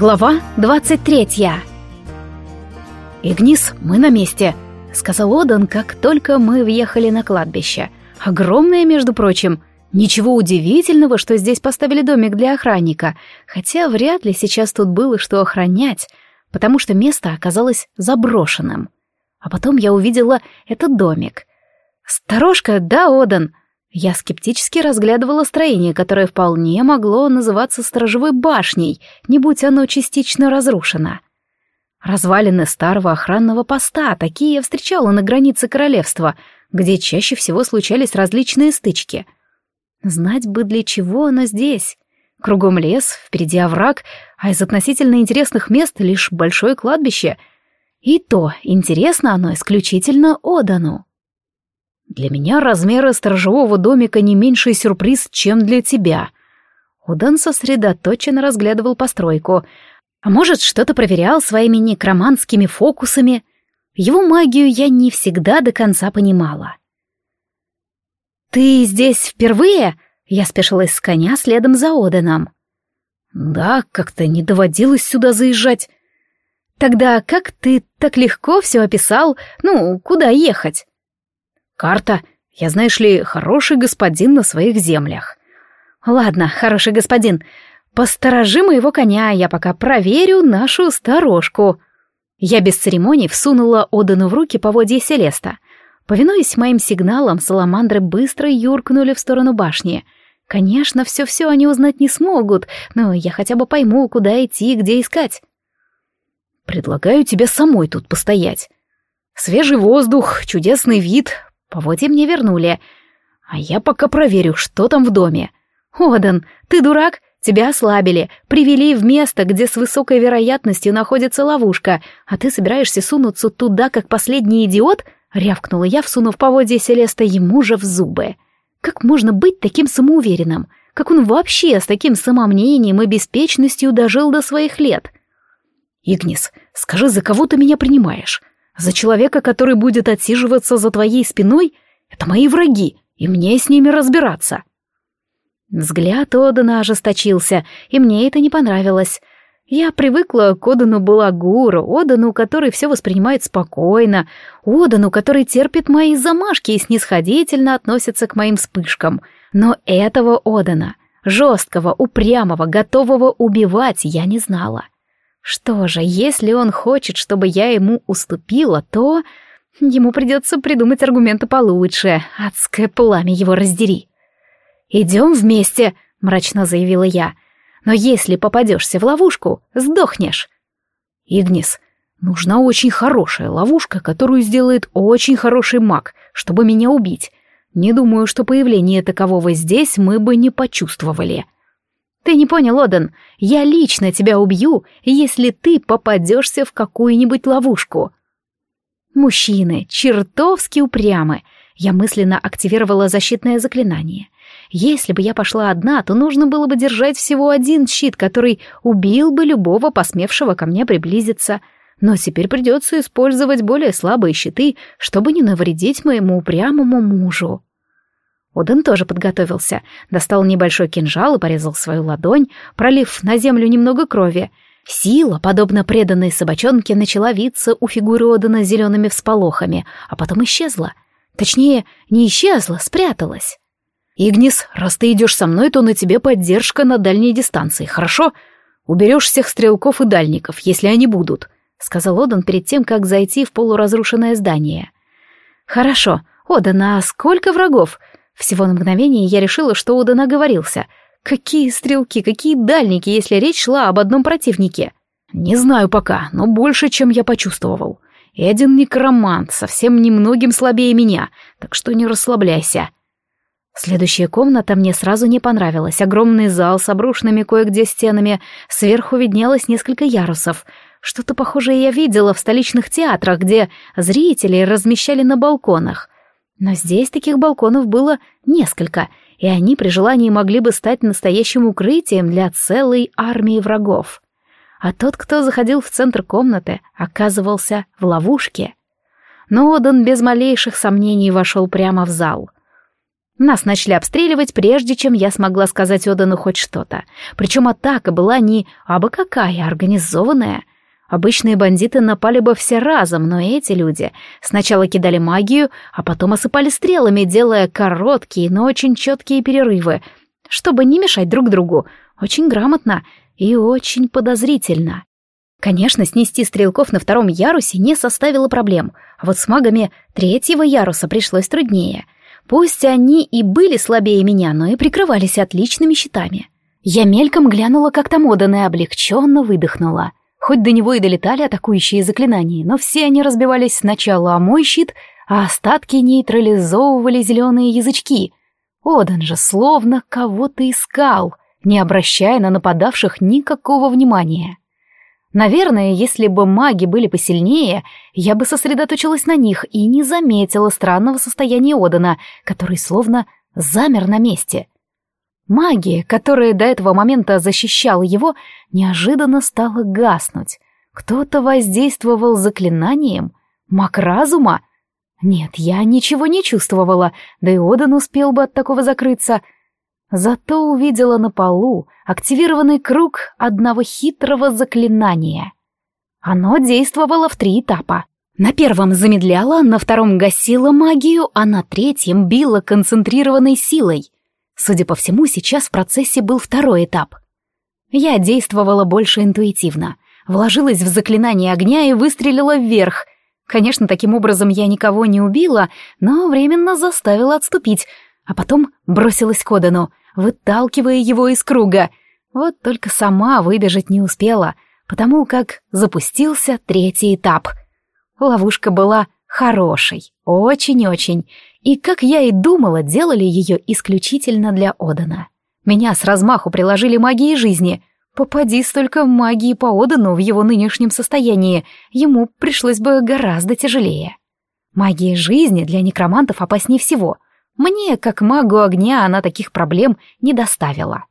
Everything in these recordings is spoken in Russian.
Глава 23 «Игнис, мы на месте», — сказал Одан, как только мы въехали на кладбище. «Огромное, между прочим. Ничего удивительного, что здесь поставили домик для охранника, хотя вряд ли сейчас тут было что охранять, потому что место оказалось заброшенным. А потом я увидела этот домик. «Сторожка, да, Одан?» Я скептически разглядывала строение, которое вполне могло называться сторожевой башней, не будь оно частично разрушено. Развалины старого охранного поста, такие я встречала на границе королевства, где чаще всего случались различные стычки. Знать бы, для чего оно здесь. Кругом лес, впереди овраг, а из относительно интересных мест лишь большое кладбище. И то интересно оно исключительно Одану. Для меня размеры сторожевого домика не меньший сюрприз, чем для тебя. Удан сосредоточенно разглядывал постройку. А может, что-то проверял своими некроманскими фокусами. Его магию я не всегда до конца понимала. «Ты здесь впервые?» Я спешилась с коня следом за Оданом. «Да, как-то не доводилось сюда заезжать». «Тогда как ты так легко все описал? Ну, куда ехать?» Карта. Я, знаешь ли, хороший господин на своих землях. Ладно, хороший господин, посторожи моего коня, я пока проверю нашу сторожку. Я без церемоний всунула Одану в руки поводья Селеста. Повинуясь моим сигналам, саламандры быстро юркнули в сторону башни. Конечно, все-все они узнать не смогут, но я хотя бы пойму, куда идти и где искать. Предлагаю тебе самой тут постоять. Свежий воздух, чудесный вид, Поводья мне вернули. А я пока проверю, что там в доме. Одан, ты дурак? Тебя ослабили, привели в место, где с высокой вероятностью находится ловушка, а ты собираешься сунуться туда, как последний идиот? Рявкнула я, всунув поводья Селеста ему же в зубы. Как можно быть таким самоуверенным? Как он вообще с таким самомнением и беспечностью дожил до своих лет? Игнис, скажи, за кого ты меня принимаешь? За человека, который будет отсиживаться за твоей спиной, это мои враги, и мне с ними разбираться. Взгляд Одана ожесточился, и мне это не понравилось. Я привыкла к Одану Балагуру, Одану, который все воспринимает спокойно, Одану, который терпит мои замашки и снисходительно относится к моим вспышкам. Но этого Одана, жесткого, упрямого, готового убивать, я не знала. — что же, если он хочет, чтобы я ему уступила, то... Ему придется придумать аргументы получше. Адское пламя его раздери. «Идем вместе», — мрачно заявила я. «Но если попадешься в ловушку, сдохнешь». «Игнис, нужна очень хорошая ловушка, которую сделает очень хороший маг, чтобы меня убить. Не думаю, что появление такового здесь мы бы не почувствовали». Ты не понял, Одан, я лично тебя убью, если ты попадешься в какую-нибудь ловушку. Мужчины чертовски упрямы. Я мысленно активировала защитное заклинание. Если бы я пошла одна, то нужно было бы держать всего один щит, который убил бы любого посмевшего ко мне приблизиться. Но теперь придется использовать более слабые щиты, чтобы не навредить моему упрямому мужу. Оден тоже подготовился, достал небольшой кинжал и порезал свою ладонь, пролив на землю немного крови. Сила, подобно преданной собачонке, начала виться у фигуры Одена зелеными всполохами, а потом исчезла. Точнее, не исчезла, спряталась. «Игнис, раз ты идешь со мной, то на тебе поддержка на дальней дистанции, хорошо? Уберешь всех стрелков и дальников, если они будут», — сказал Одан перед тем, как зайти в полуразрушенное здание. «Хорошо. Одан, а сколько врагов? Всего на мгновение я решила, что Одан оговорился. Какие стрелки, какие дальники, если речь шла об одном противнике? Не знаю пока, но больше, чем я почувствовал. И один некромант, совсем немногим слабее меня, так что не расслабляйся. Следующая комната мне сразу не понравилась. Огромный зал с обрушенными кое-где стенами, сверху виднелось несколько ярусов. Что-то похожее я видела в столичных театрах, где зрители размещали на балконах — но здесь таких балконов было несколько, и они при желании могли бы стать настоящим укрытием для целой армии врагов. А тот, кто заходил в центр комнаты, оказывался в ловушке. Но Одан без малейших сомнений вошел прямо в зал. Нас начали обстреливать, прежде чем я смогла сказать Одану хоть что-то. Причем атака была не абы какая, а организованная. Обычные бандиты напали бы все разом, но эти люди сначала кидали магию, а потом осыпали стрелами, делая короткие, но очень четкие перерывы, чтобы не мешать друг другу. Очень грамотно и очень подозрительно. Конечно, снести стрелков на втором ярусе не составило проблем, а вот с магами третьего яруса пришлось труднее — Пусть они и были слабее меня, но и прикрывались отличными щитами. Я мельком глянула, как там Одан, облегченно выдохнула. Хоть до него и долетали атакующие заклинания, но все они разбивались сначала о мой щит, а остатки нейтрализовывали зеленые язычки. Одан же словно кого-то искал, не обращая на нападавших никакого внимания. Наверное, если бы маги были посильнее, я бы сосредоточилась на них и не заметила странного состояния Одана, который словно замер на месте. Магия, которая до этого момента защищала его, неожиданно стала гаснуть. Кто-то воздействовал заклинанием? Маг разума? Нет, я ничего не чувствовала, да и Одан успел бы от такого закрыться — Зато увидела на полу активированный круг одного хитрого заклинания. Оно действовало в три этапа. На первом замедляло, на втором гасило магию, а на третьем било концентрированной силой. Судя по всему, сейчас в процессе был второй этап. Я действовала больше интуитивно, вложилась в заклинание огня и выстрелила вверх. Конечно, таким образом я никого не убила, но временно заставила отступить, а потом бросилась к Одану, выталкивая его из круга. Вот только сама выбежать не успела, потому как запустился третий этап. Ловушка была хорошей, очень-очень, и, как я и думала, делали ее исключительно для Одана. Меня с размаху приложили магией жизни. Попади столько магии по Одану в его нынешнем состоянии, ему пришлось бы гораздо тяжелее. Магия жизни для некромантов опаснее всего — мне, как магу огня, она таких проблем не доставила.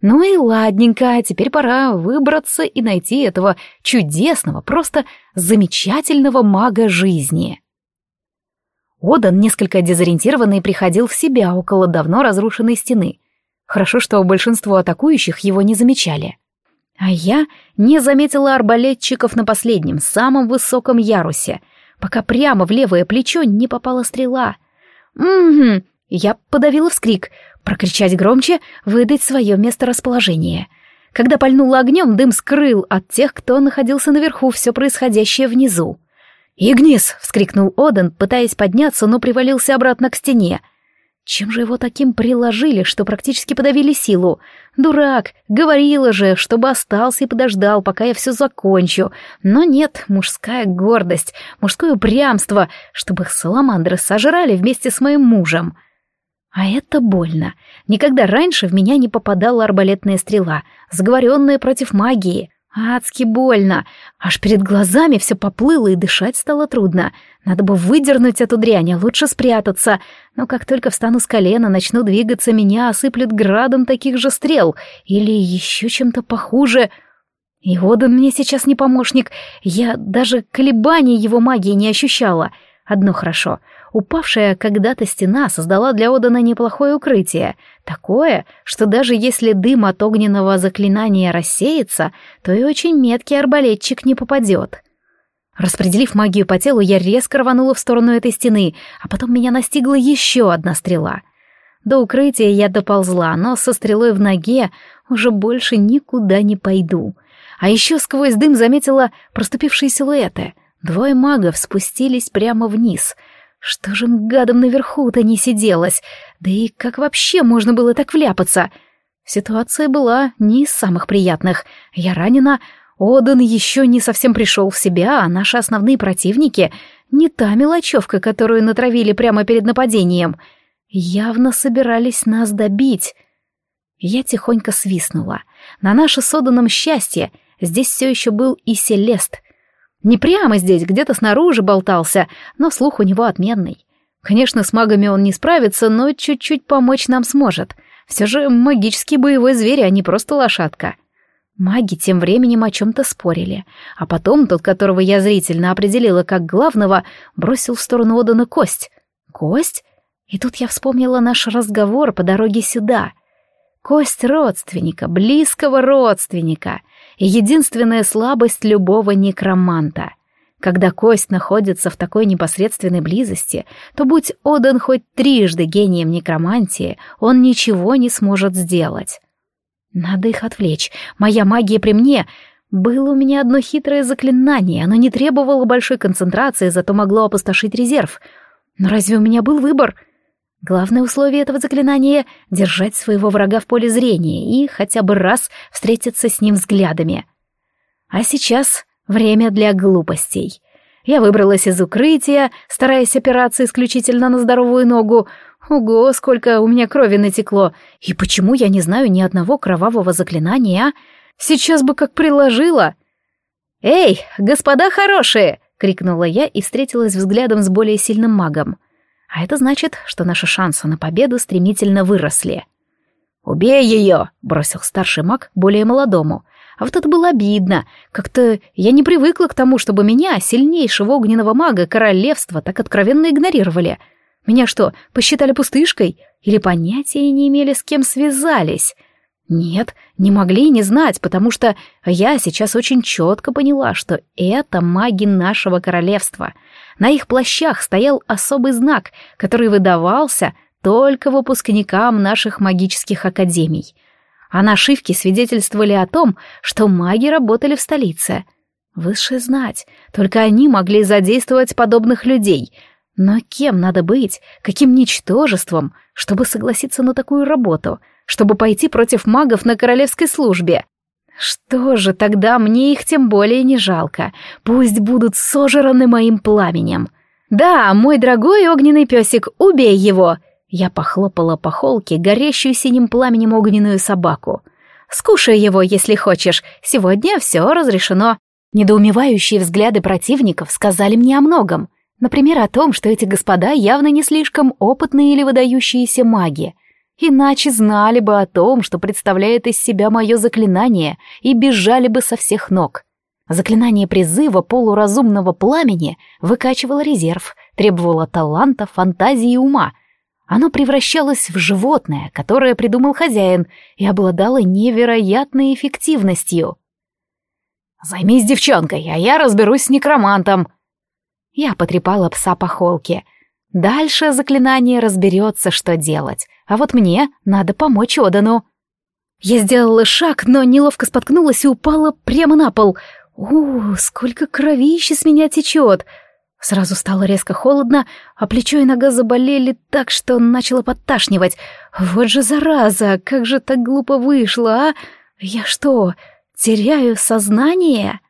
Ну и ладненько, теперь пора выбраться и найти этого чудесного, просто замечательного мага жизни. Одан, несколько дезориентированный, приходил в себя около давно разрушенной стены. Хорошо, что большинство атакующих его не замечали. А я не заметила арбалетчиков на последнем, самом высоком ярусе, пока прямо в левое плечо не попала стрела — «Угу». Я подавила вскрик. Прокричать громче, выдать свое месторасположение. Когда пальнула огнем, дым скрыл от тех, кто находился наверху, все происходящее внизу. «Игнис!» — вскрикнул Оден, пытаясь подняться, но привалился обратно к стене. Чем же его таким приложили, что практически подавили силу? Дурак, говорила же, чтобы остался и подождал, пока я все закончу. Но нет, мужская гордость, мужское упрямство, чтобы их саламандры сожрали вместе с моим мужем. А это больно. Никогда раньше в меня не попадала арбалетная стрела, заговоренная против магии. Адски больно. Аж перед глазами все поплыло и дышать стало трудно. Надо бы выдернуть эту дрянь, а лучше спрятаться. Но как только встану с колена, начну двигаться, меня осыплет градом таких же стрел. Или еще чем-то похуже. И Одан мне сейчас не помощник. Я даже колебаний его магии не ощущала. Одно хорошо. Упавшая когда-то стена создала для Одана неплохое укрытие. Такое, что даже если дым от огненного заклинания рассеется, то и очень меткий арбалетчик не попадет. Распределив магию по телу, я резко рванула в сторону этой стены, а потом меня настигла еще одна стрела. До укрытия я доползла, но со стрелой в ноге уже больше никуда не пойду. А еще сквозь дым заметила проступившие силуэты. Двое магов спустились прямо вниз — что же гадом наверху-то не сиделось? Да и как вообще можно было так вляпаться? Ситуация была не из самых приятных. Я ранена, Одан еще не совсем пришел в себя, а наши основные противники — не та мелочевка, которую натравили прямо перед нападением. Явно собирались нас добить. Я тихонько свистнула. На наше соданном счастье здесь все еще был и Селест — не прямо здесь, где-то снаружи болтался, но слух у него отменный. Конечно, с магами он не справится, но чуть-чуть помочь нам сможет. Все же магический боевой зверь, а не просто лошадка. Маги тем временем о чем-то спорили, а потом тот, которого я зрительно определила как главного, бросил в сторону Одана кость. Кость? И тут я вспомнила наш разговор по дороге сюда. Кость родственника, близкого родственника единственная слабость любого некроманта. Когда кость находится в такой непосредственной близости, то будь отдан хоть трижды гением некромантии, он ничего не сможет сделать. Надо их отвлечь. Моя магия при мне. Было у меня одно хитрое заклинание. Оно не требовало большой концентрации, зато могло опустошить резерв. Но разве у меня был выбор? Главное условие этого заклинания — держать своего врага в поле зрения и хотя бы раз встретиться с ним взглядами. А сейчас время для глупостей. Я выбралась из укрытия, стараясь опираться исключительно на здоровую ногу, Ого, сколько у меня крови натекло! И почему я не знаю ни одного кровавого заклинания, а? Сейчас бы как приложила!» «Эй, господа хорошие!» — крикнула я и встретилась взглядом с более сильным магом. А это значит, что наши шансы на победу стремительно выросли. «Убей ее!» — бросил старший маг более молодому. А вот это было обидно. Как-то я не привыкла к тому, чтобы меня, сильнейшего огненного мага королевства, так откровенно игнорировали — меня что, посчитали пустышкой? Или понятия не имели, с кем связались? Нет, не могли не знать, потому что я сейчас очень четко поняла, что это маги нашего королевства. На их плащах стоял особый знак, который выдавался только выпускникам наших магических академий. А нашивки свидетельствовали о том, что маги работали в столице. Высшая знать, только они могли задействовать подобных людей — но кем надо быть, каким ничтожеством, чтобы согласиться на такую работу, чтобы пойти против магов на королевской службе? Что же, тогда мне их тем более не жалко. Пусть будут сожраны моим пламенем. Да, мой дорогой огненный песик, убей его! Я похлопала по холке горящую синим пламенем огненную собаку. Скушай его, если хочешь. Сегодня все разрешено. Недоумевающие взгляды противников сказали мне о многом. Например, о том, что эти господа явно не слишком опытные или выдающиеся маги, иначе знали бы о том, что представляет из себя мое заклинание, и бежали бы со всех ног. Заклинание призыва полуразумного пламени выкачивало резерв, требовало таланта, фантазии и ума. Оно превращалось в животное, которое придумал хозяин, и обладало невероятной эффективностью. «Займись девчонкой, а я разберусь с некромантом», я потрепала пса по холке. Дальше заклинание разберется, что делать. А вот мне надо помочь Одану. Я сделала шаг, но неловко споткнулась и упала прямо на пол. У, сколько кровищи с меня течет! Сразу стало резко холодно, а плечо и нога заболели так, что начало подташнивать. Вот же зараза, как же так глупо вышло, а? Я что, теряю сознание?»